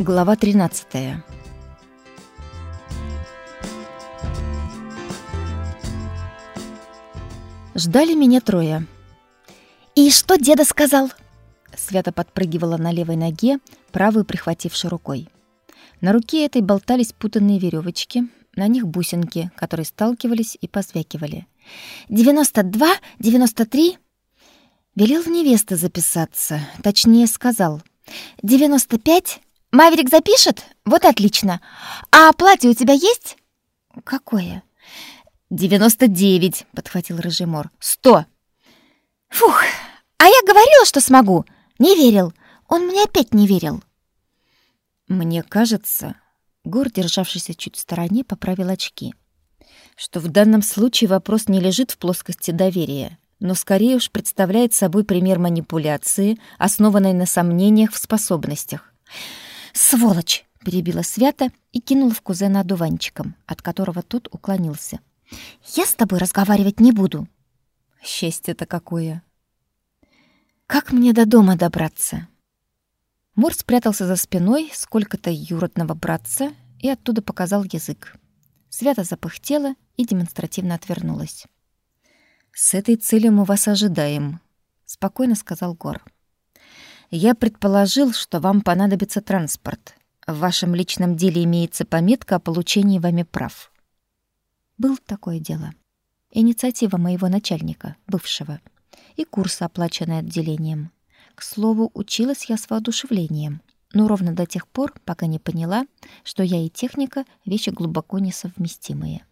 Глава 13. Ждали меня трое. «И что деда сказал?» Свята подпрыгивала на левой ноге, правую прихватившей рукой. На руке этой болтались путанные веревочки, на них бусинки, которые сталкивались и позвякивали. «Девяносто два? Девяносто три?» Велел в невесты записаться, точнее сказал. «Девяносто пять? Маверик запишет? Вот отлично. А платье у тебя есть?» «Какое?» «Девяносто девять», — подхватил Рыжий «Сто!» «Фух, а я говорила, что смогу. Не верил. Он мне опять не верил». «Мне кажется...» Гор, державшийся чуть в стороне, поправил очки. «Что в данном случае вопрос не лежит в плоскости доверия, но скорее уж представляет собой пример манипуляции, основанной на сомнениях в способностях. «Сволочь!» — перебила Свята и кинула в кузена одуванчиком, от которого тот уклонился. «Я с тобой разговаривать не буду». «Счастье-то какое!» «Как мне до дома добраться?» Мур спрятался за спиной сколько-то юродного братца и оттуда показал язык. Свята запыхтела и демонстративно отвернулась. «С этой целью мы вас ожидаем», — спокойно сказал Гор. «Я предположил, что вам понадобится транспорт. В вашем личном деле имеется пометка о получении вами прав». Был такое дело. Инициатива моего начальника, бывшего, и курс, оплаченный отделением. К слову, училась я с воодушевлением, но ровно до тех пор, пока не поняла, что я и техника — вещи глубоко несовместимые.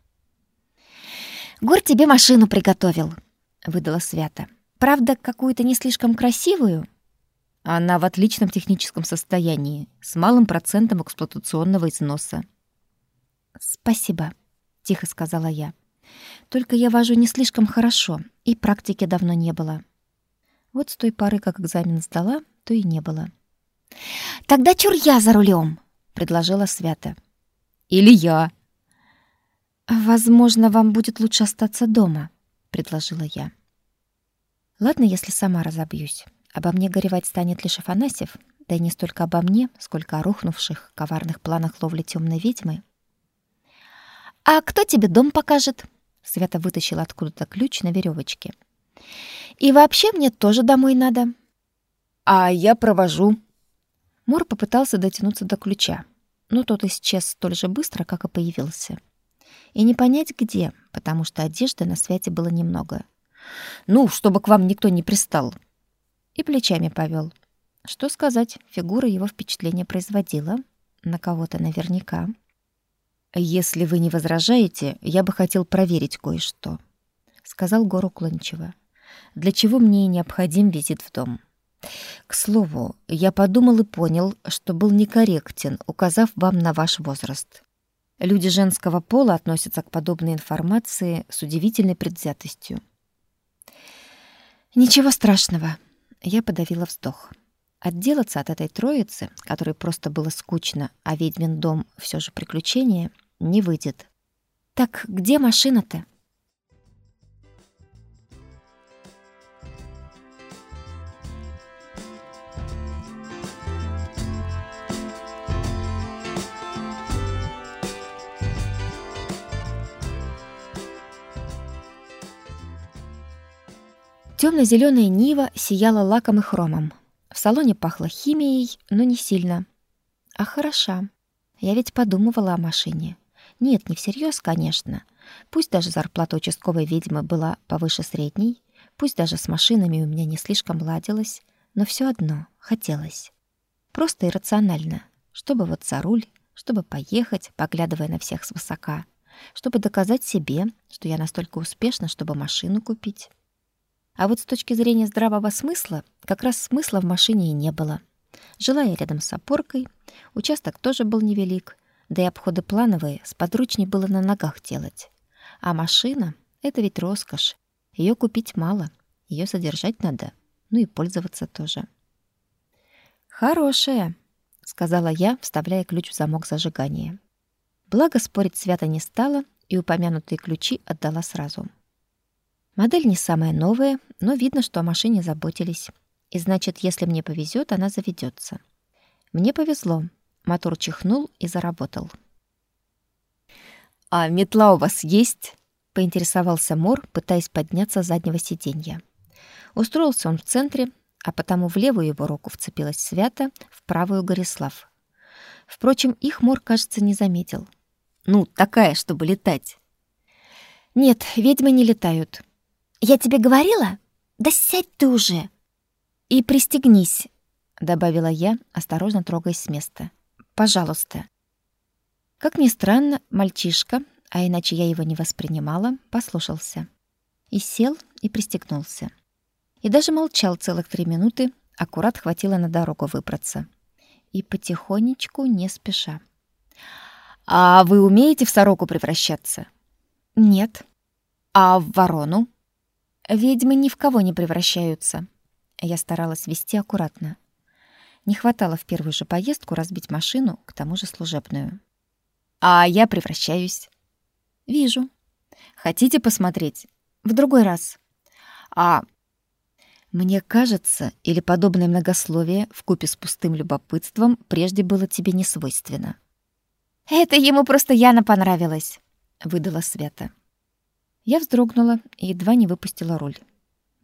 «Гор тебе машину приготовил», — выдала Свята. «Правда, какую-то не слишком красивую?» «Она в отличном техническом состоянии, с малым процентом эксплуатационного износа». «Спасибо», — тихо сказала я. «Только я вожу не слишком хорошо, и практики давно не было». Вот с той поры, как экзамен сдала, то и не было. «Тогда чур я за рулем, предложила Свята. «Или я», Возможно, вам будет лучше остаться дома, предложила я. Ладно, если сама разобьюсь. Обо мне горевать станет лишь Афанасьев, да и не столько обо мне, сколько о рухнувших коварных планах ловли темной ведьмы. А кто тебе дом покажет? Свята вытащила откуда-то ключ на веревочке. И вообще мне тоже домой надо. А я провожу. Мур попытался дотянуться до ключа, но тот исчез столь же быстро, как и появился и не понять где, потому что одежды на свете было немного. «Ну, чтобы к вам никто не пристал». И плечами повел. Что сказать, фигура его впечатление производила. На кого-то наверняка. «Если вы не возражаете, я бы хотел проверить кое-что», — сказал Гор уклончиво. «Для чего мне необходим визит в дом?» «К слову, я подумал и понял, что был некорректен, указав вам на ваш возраст. Люди женского пола относятся к подобной информации с удивительной предвзятостью. Ничего страшного, я подавила вздох. Отделаться от этой троицы, которой просто было скучно, а ведьмин дом все же приключение, не выйдет. Так где машина-то? Темно-зеленая Нива сияла лаком и хромом. В салоне пахло химией, но не сильно. А хороша. Я ведь подумывала о машине. Нет, не всерьез, конечно. Пусть даже зарплата участковой ведьмы была повыше средней, пусть даже с машинами у меня не слишком ладилось, но все одно хотелось. Просто иррационально. Чтобы вот за руль, чтобы поехать, поглядывая на всех свысока, чтобы доказать себе, что я настолько успешна, чтобы машину купить. А вот с точки зрения здравого смысла, как раз смысла в машине и не было. Жила я рядом с опоркой, участок тоже был невелик, да и обходы плановые сподручней было на ногах делать. А машина — это ведь роскошь. Ее купить мало, ее содержать надо, ну и пользоваться тоже. «Хорошая», — сказала я, вставляя ключ в замок зажигания. Благо спорить свято не стала и упомянутые ключи отдала сразу. Модель не самая новая, но видно, что о машине заботились. И значит, если мне повезет, она заведется. Мне повезло. Мотор чихнул и заработал. «А метла у вас есть?» — поинтересовался Мор, пытаясь подняться с заднего сиденья. Устроился он в центре, а потому в левую его руку вцепилась Свята, в правую — Горислав. Впрочем, их Мор, кажется, не заметил. «Ну, такая, чтобы летать». «Нет, ведьмы не летают». «Я тебе говорила? Да сядь ты уже!» «И пристегнись», — добавила я, осторожно трогаясь с места. «Пожалуйста». Как ни странно, мальчишка, а иначе я его не воспринимала, послушался. И сел, и пристегнулся. И даже молчал целых три минуты, аккурат хватило на дорогу выбраться. И потихонечку, не спеша. «А вы умеете в сороку превращаться?» «Нет». «А в ворону?» «Ведьмы ни в кого не превращаются». Я старалась вести аккуратно. Не хватало в первую же поездку разбить машину, к тому же служебную. А я превращаюсь. Вижу. Хотите посмотреть? В другой раз. А мне кажется, или подобное многословие в купе с пустым любопытством прежде было тебе не свойственно. Это ему просто Яна понравилась, выдала Света. Я вздрогнула и едва не выпустила руль.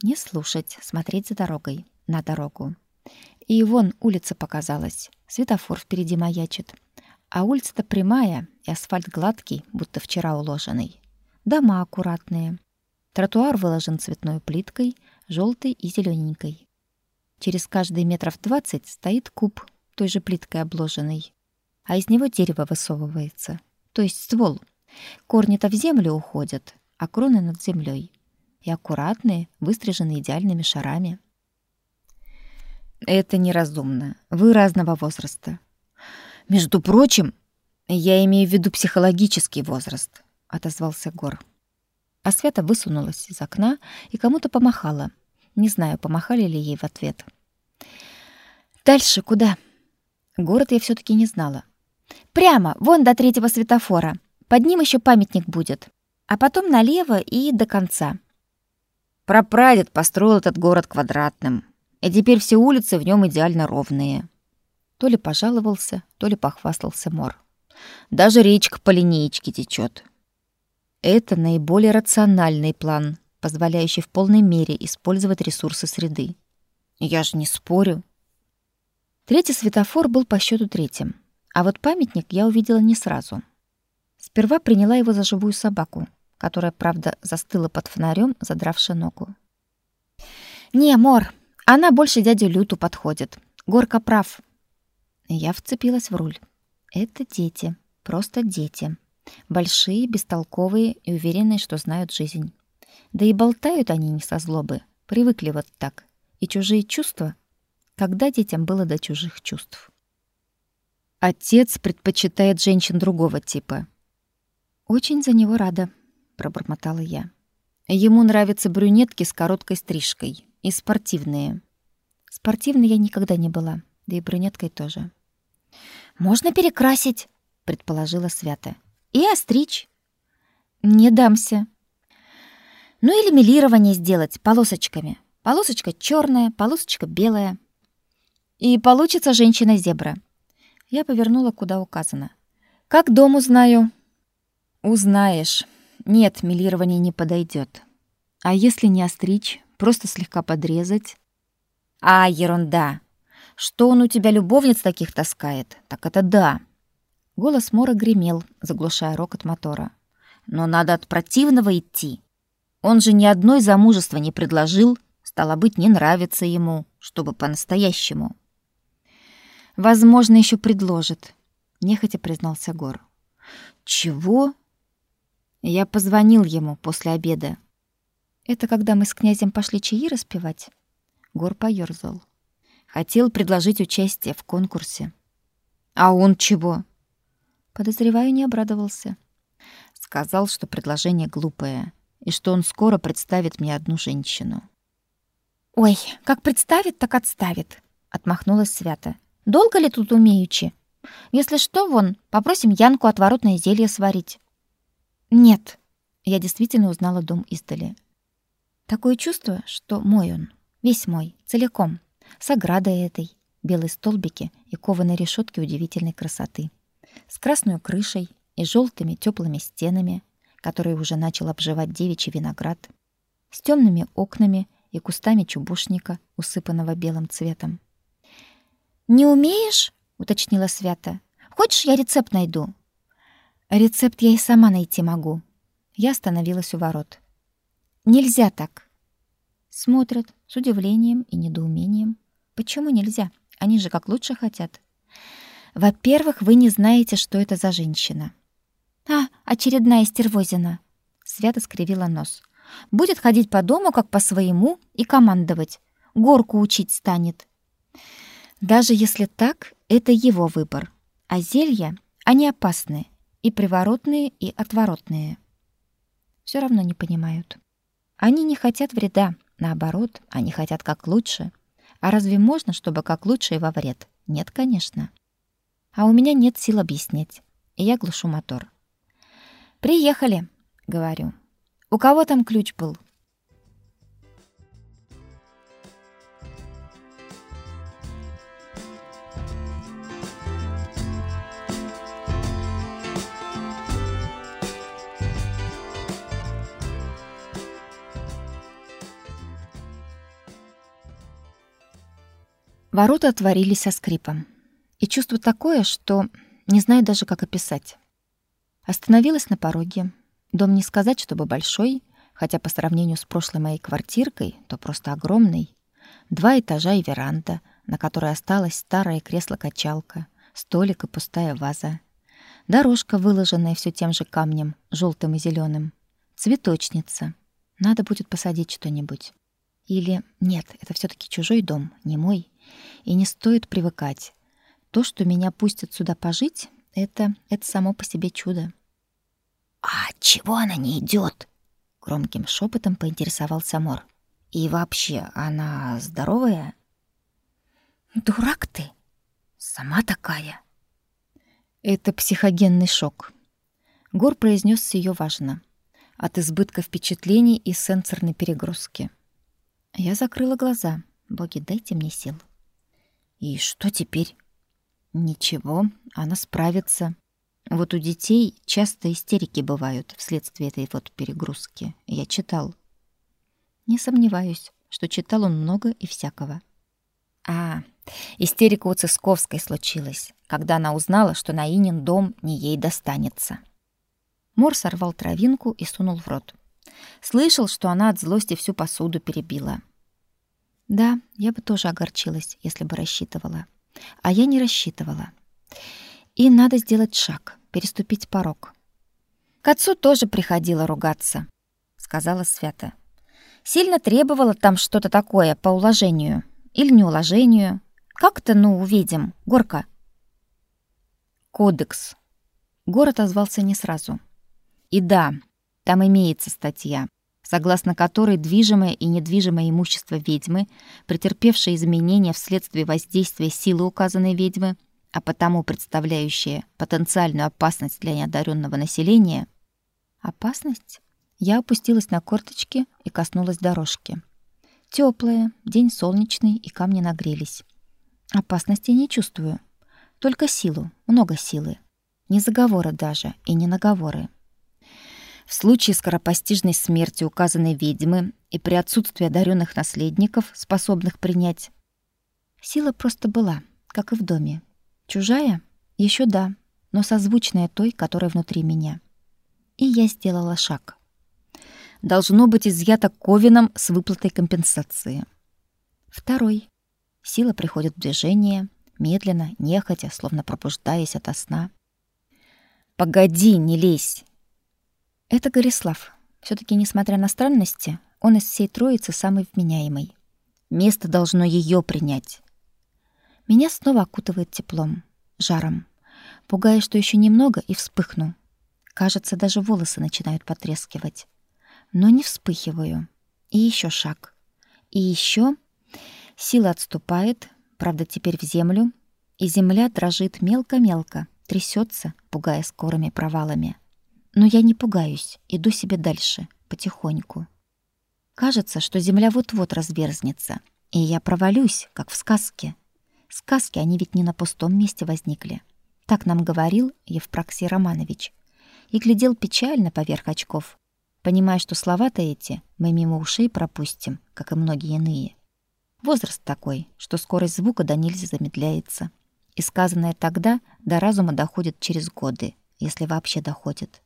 Не слушать, смотреть за дорогой, на дорогу. И вон улица показалась. Светофор впереди маячит. А улица-то прямая, и асфальт гладкий, будто вчера уложенный. Дома аккуратные. Тротуар выложен цветной плиткой, желтой и зелененькой. Через каждые метров двадцать стоит куб, той же плиткой обложенный. А из него дерево высовывается, то есть ствол. Корни-то в землю уходят, а кроны над землей. И аккуратные, выстрижены идеальными шарами. Это неразумно. Вы разного возраста. Между прочим, я имею в виду психологический возраст, отозвался Гор. А Света высунулась из окна и кому-то помахала. Не знаю, помахали ли ей в ответ. Дальше куда? Город я все таки не знала. Прямо, вон до третьего светофора. Под ним еще памятник будет. А потом налево и до конца. Прапрадед построил этот город квадратным, и теперь все улицы в нем идеально ровные. То ли пожаловался, то ли похвастался Мор. Даже речка по линеечке течет. Это наиболее рациональный план, позволяющий в полной мере использовать ресурсы среды. Я же не спорю. Третий светофор был по счету третьим, а вот памятник я увидела не сразу. Сперва приняла его за живую собаку, которая, правда, застыла под фонарем, задравши ногу. «Не, Мор, она больше дяде Люту подходит. Горка прав. Я вцепилась в руль. Это дети, просто дети. Большие, бестолковые и уверенные, что знают жизнь. Да и болтают они не со злобы, привыкли вот так. И чужие чувства? Когда детям было до чужих чувств? Отец предпочитает женщин другого типа. Очень за него рада, пробормотала я. Ему нравятся брюнетки с короткой стрижкой и спортивные. Спортивной я никогда не была да и брюнеткой тоже. «Можно перекрасить», — предположила Свята. «И остричь». «Не дамся». «Ну или милирование сделать полосочками. Полосочка черная, полосочка белая». «И получится женщина-зебра». Я повернула, куда указано. «Как дом узнаю?» «Узнаешь. Нет, милирование не подойдет. А если не остричь, просто слегка подрезать?» «А, ерунда!» Что он у тебя любовниц таких таскает? Так это да. Голос Мора гремел, заглушая рокот мотора. Но надо от противного идти. Он же ни одной замужества не предложил, стало быть, не нравится ему, чтобы по-настоящему. Возможно, еще предложит, нехотя признался Гор. Чего? Я позвонил ему после обеда. Это когда мы с князем пошли чаи распевать? Гор поёрзал. Хотел предложить участие в конкурсе. А он чего? Подозреваю, не обрадовался. Сказал, что предложение глупое и что он скоро представит мне одну женщину. Ой, как представит, так отставит, отмахнулась Свята. Долго ли тут умеючи? Если что, вон, попросим Янку отворотное зелье сварить. Нет. Я действительно узнала дом издали. Такое чувство, что мой он, весь мой, целиком с оградой этой, белые столбики и кованые решетки удивительной красоты. С красной крышей и желтыми теплыми стенами, которые уже начал обживать девичий виноград, с темными окнами и кустами чубушника, усыпанного белым цветом. «Не умеешь?» — уточнила Свята. «Хочешь, я рецепт найду?» «Рецепт я и сама найти могу». Я остановилась у ворот. «Нельзя так». Смотрят с удивлением и недоумением. «Почему нельзя? Они же как лучше хотят». «Во-первых, вы не знаете, что это за женщина». «А, очередная стервозина». Свята скривила нос. «Будет ходить по дому, как по своему, и командовать. Горку учить станет». Даже если так, это его выбор. А зелья, они опасны. И приворотные, и отворотные. Все равно не понимают. Они не хотят вреда. Наоборот, они хотят как лучше. А разве можно, чтобы как лучше и во вред? Нет, конечно. А у меня нет сил объяснять. И я глушу мотор. «Приехали», — говорю. «У кого там ключ был?» Ворота отворились со скрипом. И чувство такое, что не знаю даже, как описать. Остановилась на пороге. Дом не сказать, чтобы большой, хотя по сравнению с прошлой моей квартиркой, то просто огромный. Два этажа и веранда, на которой осталось старое кресло-качалка, столик и пустая ваза. Дорожка, выложенная все тем же камнем, желтым и зеленым. Цветочница. Надо будет посадить что-нибудь. Или нет, это все таки чужой дом, не мой. И не стоит привыкать. То, что меня пустят сюда пожить, это это само по себе чудо. А чего она не идет? громким шепотом поинтересовался Мор. И вообще, она здоровая? Дурак ты. Сама такая. Это психогенный шок. Гор произнес ее важно. От избытка впечатлений и сенсорной перегрузки. Я закрыла глаза. Боги, дайте мне сил. И что теперь? Ничего, она справится. Вот у детей часто истерики бывают вследствие этой вот перегрузки. Я читал. Не сомневаюсь, что читал он много и всякого. А, истерика у Цисковской случилась, когда она узнала, что на Инин дом не ей достанется. Мор сорвал травинку и сунул в рот. Слышал, что она от злости всю посуду перебила. Да, я бы тоже огорчилась, если бы рассчитывала. А я не рассчитывала. И надо сделать шаг, переступить порог. К отцу тоже приходило ругаться, сказала Свята. Сильно требовала там что-то такое по уложению или неуложению. Как-то, ну, увидим, Горка. Кодекс. Город отозвался не сразу. И да, там имеется статья согласно которой движимое и недвижимое имущество ведьмы, претерпевшее изменения вследствие воздействия силы указанной ведьмы, а потому представляющее потенциальную опасность для неодаренного населения, опасность? Я опустилась на корточки и коснулась дорожки. Теплая, день солнечный, и камни нагрелись. Опасности не чувствую, только силу, много силы. Не заговоры даже и не наговоры. В случае скоропостижной смерти указанной ведьмы и при отсутствии одаренных наследников, способных принять, сила просто была, как и в доме. Чужая? еще да, но созвучная той, которая внутри меня. И я сделала шаг. Должно быть изъято ковином с выплатой компенсации. Второй. Сила приходит в движение, медленно, нехотя, словно пробуждаясь ото сна. «Погоди, не лезь!» Это Горислав. все таки несмотря на странности, он из всей троицы самый вменяемый. Место должно ее принять. Меня снова окутывает теплом, жаром. Пугая, что еще немного и вспыхну. Кажется, даже волосы начинают потрескивать. Но не вспыхиваю. И еще шаг. И еще сила отступает, правда, теперь в землю, и земля дрожит мелко-мелко, трясется, пугая скорыми провалами. Но я не пугаюсь, иду себе дальше, потихоньку. Кажется, что земля вот-вот разверзнется, и я провалюсь, как в сказке. Сказки, они ведь не на пустом месте возникли. Так нам говорил Евпроксий Романович. И глядел печально поверх очков, понимая, что слова-то эти мы мимо ушей пропустим, как и многие иные. Возраст такой, что скорость звука до нельзя замедляется. И сказанное тогда до разума доходит через годы, если вообще доходит.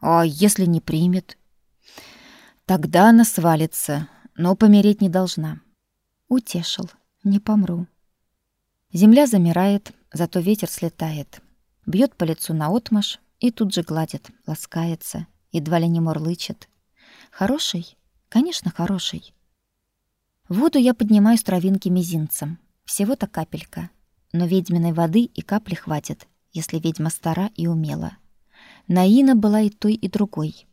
А если не примет? Тогда она свалится, но помереть не должна. Утешил. Не помру. Земля замирает, зато ветер слетает. Бьет по лицу наотмашь и тут же гладит, ласкается, едва ли не мурлычет. Хороший? Конечно, хороший. Воду я поднимаю с травинки мизинцем. Всего-то капелька. Но ведьминой воды и капли хватит, если ведьма стара и умела. Наина была и той, и другой.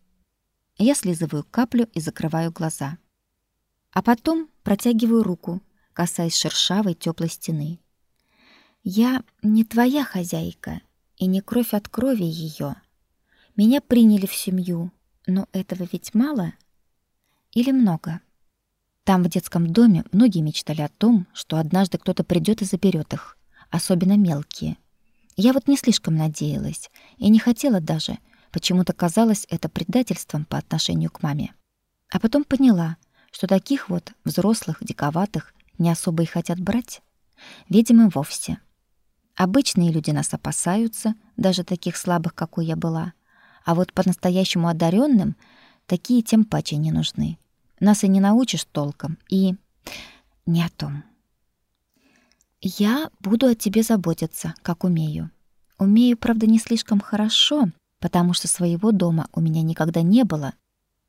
Я слизываю каплю и закрываю глаза. А потом протягиваю руку, касаясь шершавой теплой стены. Я не твоя хозяйка и не кровь от крови ее. Меня приняли в семью, но этого ведь мало или много? Там, в детском доме, многие мечтали о том, что однажды кто-то придет и заберет их, особенно мелкие. Я вот не слишком надеялась и не хотела даже, почему-то казалось это предательством по отношению к маме. А потом поняла, что таких вот взрослых, диковатых не особо и хотят брать. Видимо, вовсе. Обычные люди нас опасаются, даже таких слабых, какой я была. А вот по-настоящему одаренным такие тем паче не нужны. Нас и не научишь толком, и не о том. Я буду о тебе заботиться, как умею. Умею, правда, не слишком хорошо, потому что своего дома у меня никогда не было.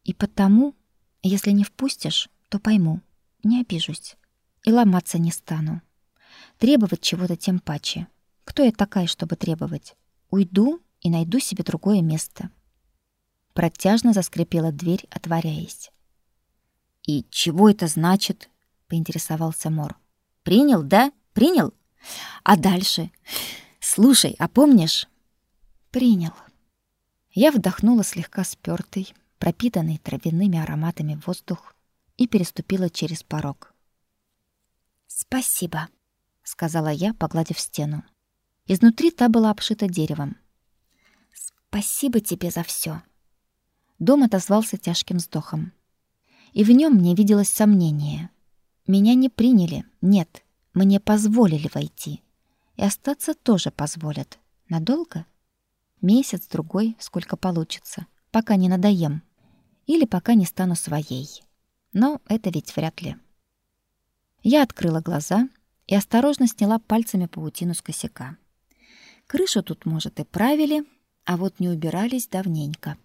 И потому, если не впустишь, то пойму, не обижусь и ломаться не стану. Требовать чего-то тем паче. Кто я такая, чтобы требовать? Уйду и найду себе другое место. Протяжно заскрипела дверь, отворяясь. «И чего это значит?» — поинтересовался Мор. «Принял, да? Принял? А дальше? Слушай, а помнишь?» «Принял». Я вдохнула слегка спёртый, пропитанный травяными ароматами воздух и переступила через порог. «Спасибо», — сказала я, погладив стену. Изнутри та была обшита деревом. «Спасибо тебе за все. Дом отозвался тяжким вздохом. И в нем мне виделось сомнение. Меня не приняли, нет, мне позволили войти. И остаться тоже позволят. Надолго? Месяц, другой, сколько получится, пока не надоем. Или пока не стану своей. Но это ведь вряд ли. Я открыла глаза и осторожно сняла пальцами паутину с косяка. Крышу тут, может, и правили, а вот не убирались давненько.